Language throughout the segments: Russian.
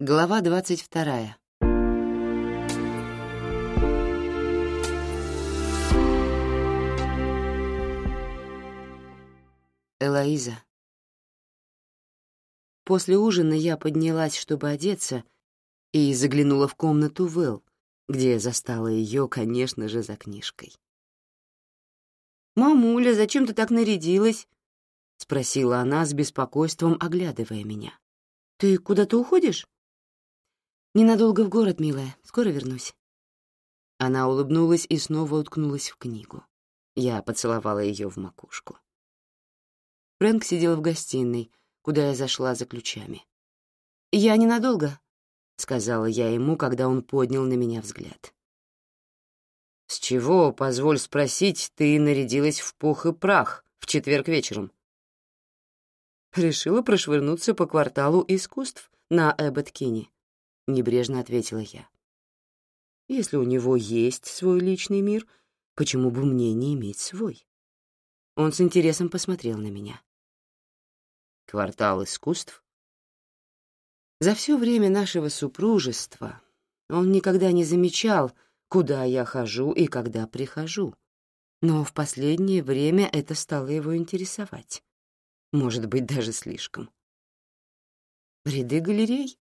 Глава двадцать вторая. Элоиза. После ужина я поднялась, чтобы одеться, и заглянула в комнату Вэл, где застала ее, конечно же, за книжкой. «Мамуля, зачем ты так нарядилась?» — спросила она с беспокойством, оглядывая меня. «Ты куда-то уходишь?» «Ненадолго в город, милая, скоро вернусь». Она улыбнулась и снова уткнулась в книгу. Я поцеловала ее в макушку. Фрэнк сидел в гостиной, куда я зашла за ключами. «Я ненадолго», — сказала я ему, когда он поднял на меня взгляд. «С чего, позволь спросить, ты нарядилась в пух и прах в четверг вечером?» «Решила прошвырнуться по кварталу искусств на Эбботкине», — небрежно ответила я. «Если у него есть свой личный мир, почему бы мне не иметь свой?» Он с интересом посмотрел на меня. Квартал искусств? За все время нашего супружества он никогда не замечал, куда я хожу и когда прихожу. Но в последнее время это стало его интересовать. Может быть, даже слишком. Ряды галерей,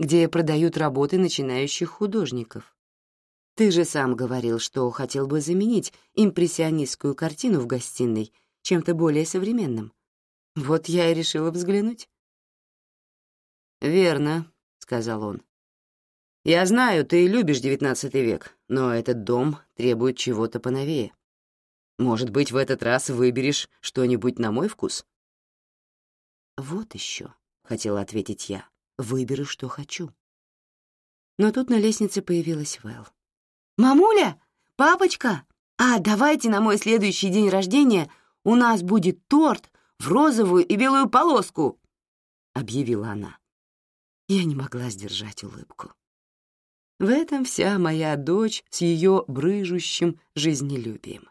где продают работы начинающих художников. Ты же сам говорил, что хотел бы заменить импрессионистскую картину в гостиной чем-то более современным. Вот я и решила взглянуть. «Верно», — сказал он. «Я знаю, ты любишь девятнадцатый век, но этот дом требует чего-то поновее. Может быть, в этот раз выберешь что-нибудь на мой вкус?» «Вот еще», — хотела ответить я, — «выберу, что хочу». Но тут на лестнице появилась Вэл. «Мамуля! Папочка! А давайте на мой следующий день рождения у нас будет торт в розовую и белую полоску!» — объявила она. Я не могла сдержать улыбку. В этом вся моя дочь с ее брыжущим жизнелюбием.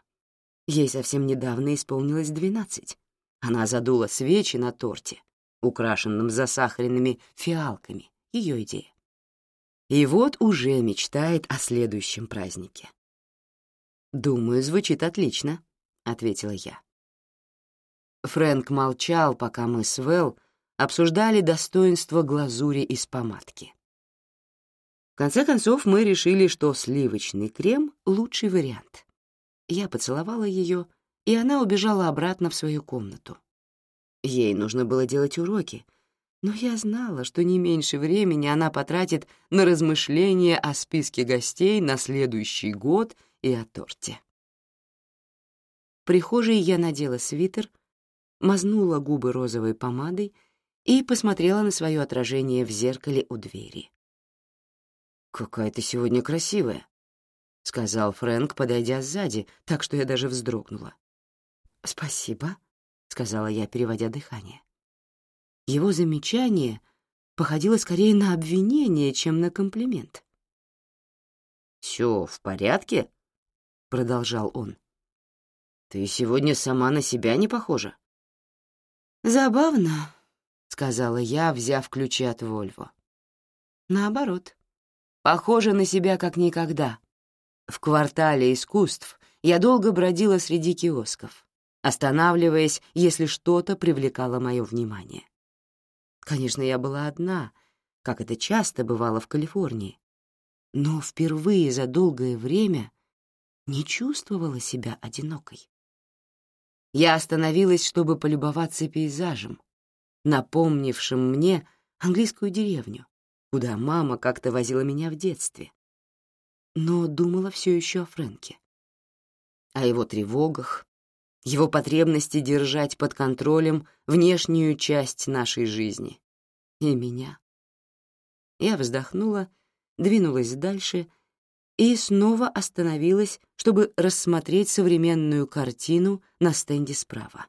Ей совсем недавно исполнилось двенадцать. Она задула свечи на торте, украшенном засахаренными фиалками, ее идея. И вот уже мечтает о следующем празднике. «Думаю, звучит отлично», — ответила я. Фрэнк молчал, пока мы с Вэл обсуждали достоинство глазури из помадки. В конце концов, мы решили, что сливочный крем — лучший вариант. Я поцеловала ее, и она убежала обратно в свою комнату. Ей нужно было делать уроки, но я знала, что не меньше времени она потратит на размышления о списке гостей на следующий год и о торте. В прихожей я надела свитер, мазнула губы розовой помадой и посмотрела на свое отражение в зеркале у двери. «Какая ты сегодня красивая», — сказал Фрэнк, подойдя сзади, так что я даже вздрогнула. «Спасибо», — сказала я, переводя дыхание. Его замечание походило скорее на обвинение, чем на комплимент. «Все в порядке?» — продолжал он. «Ты сегодня сама на себя не похожа?» «Забавно», — сказала я, взяв ключи от Вольво. «Наоборот, похоже на себя как никогда. В квартале искусств я долго бродила среди киосков, останавливаясь, если что-то привлекало мое внимание. Конечно, я была одна, как это часто бывало в Калифорнии, но впервые за долгое время не чувствовала себя одинокой. Я остановилась, чтобы полюбоваться пейзажем, напомнившим мне английскую деревню, куда мама как-то возила меня в детстве. Но думала все еще о Фрэнке. О его тревогах, его потребности держать под контролем внешнюю часть нашей жизни. И меня. Я вздохнула, двинулась дальше — и снова остановилась, чтобы рассмотреть современную картину на стенде справа.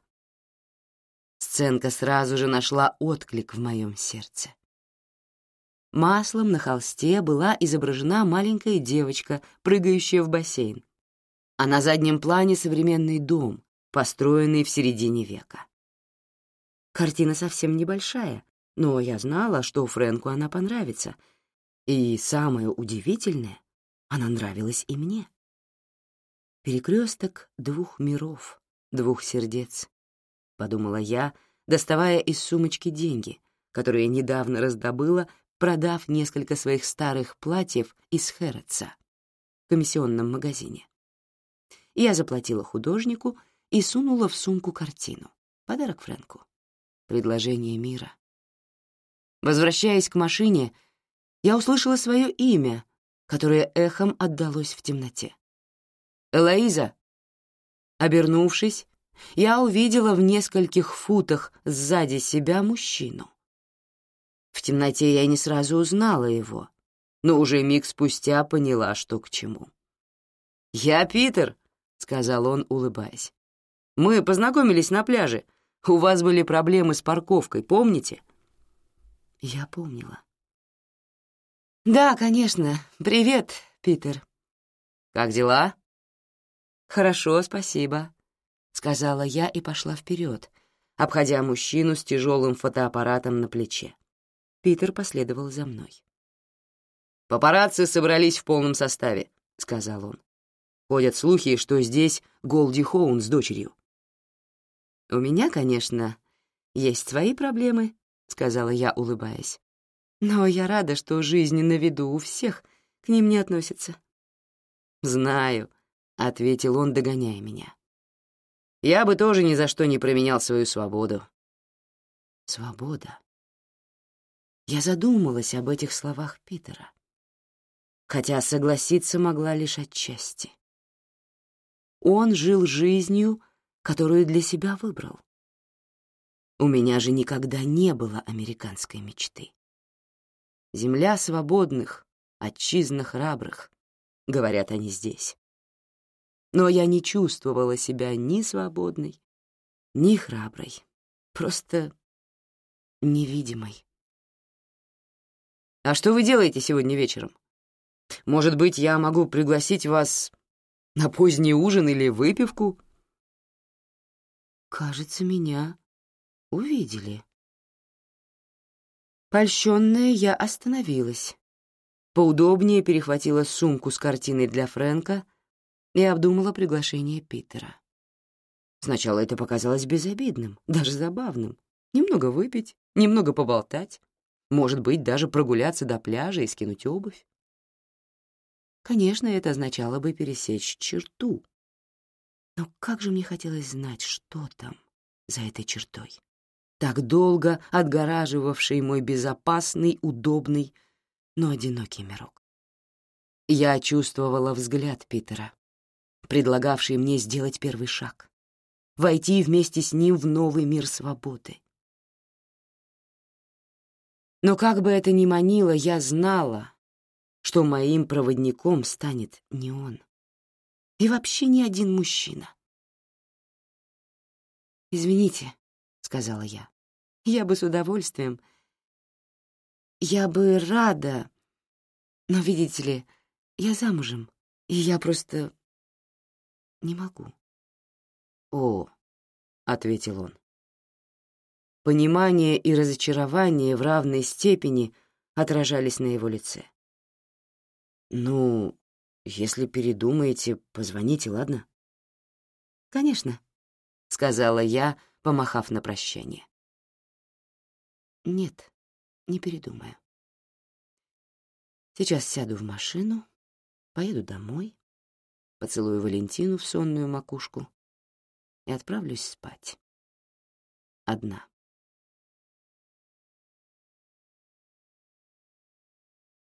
Сценка сразу же нашла отклик в моем сердце. Маслом на холсте была изображена маленькая девочка, прыгающая в бассейн, а на заднем плане современный дом, построенный в середине века. Картина совсем небольшая, но я знала, что Фрэнку она понравится. И самое удивительное, она нравилась и мне. Перекресток двух миров, двух сердец, — подумала я, доставая из сумочки деньги, которые недавно раздобыла, продав несколько своих старых платьев из Хэротса в комиссионном магазине. Я заплатила художнику и сунула в сумку картину. Подарок Фрэнку. Предложение мира. Возвращаясь к машине, я услышала свое имя, которое эхом отдалось в темноте. «Элоиза!» Обернувшись, я увидела в нескольких футах сзади себя мужчину. В темноте я не сразу узнала его, но уже миг спустя поняла, что к чему. «Я Питер», — сказал он, улыбаясь. «Мы познакомились на пляже. У вас были проблемы с парковкой, помните?» Я помнила. «Да, конечно. Привет, Питер». «Как дела?» «Хорошо, спасибо», — сказала я и пошла вперед, обходя мужчину с тяжелым фотоаппаратом на плече. Питер последовал за мной. «Папарацци собрались в полном составе», — сказал он. «Ходят слухи, что здесь Голди Хоун с дочерью». «У меня, конечно, есть свои проблемы», — сказала я, улыбаясь. «Но я рада, что жизнь на виду у всех к ним не относится». «Знаю», — ответил он, догоняя меня. «Я бы тоже ни за что не променял свою свободу». «Свобода». Я задумалась об этих словах Питера, хотя согласиться могла лишь отчасти. Он жил жизнью, которую для себя выбрал. У меня же никогда не было американской мечты. Земля свободных, отчизна храбрых, говорят они здесь. Но я не чувствовала себя ни свободной, ни храброй, просто невидимой. «А что вы делаете сегодня вечером? Может быть, я могу пригласить вас на поздний ужин или выпивку?» Кажется, меня увидели. Польщенная, я остановилась. Поудобнее перехватила сумку с картиной для Фрэнка и обдумала приглашение Питера. Сначала это показалось безобидным, даже забавным. Немного выпить, немного поболтать, может быть, даже прогуляться до пляжа и скинуть обувь. Конечно, это означало бы пересечь черту, но как же мне хотелось знать, что там за этой чертой, так долго отгораживавший мой безопасный, удобный, но одинокий мирок. Я чувствовала взгляд Питера, предлагавший мне сделать первый шаг, войти вместе с ним в новый мир свободы. Но как бы это ни манило, я знала, что моим проводником станет не он и вообще ни один мужчина. «Извините», — сказала я, — «я бы с удовольствием... Я бы рада, но, видите ли, я замужем, и я просто не могу». «О», — ответил он. Понимание и разочарование в равной степени отражались на его лице. «Ну, если передумаете, позвоните, ладно?» «Конечно», — сказала я, помахав на прощание. «Нет, не передумаю. Сейчас сяду в машину, поеду домой, поцелую Валентину в сонную макушку и отправлюсь спать. Одна.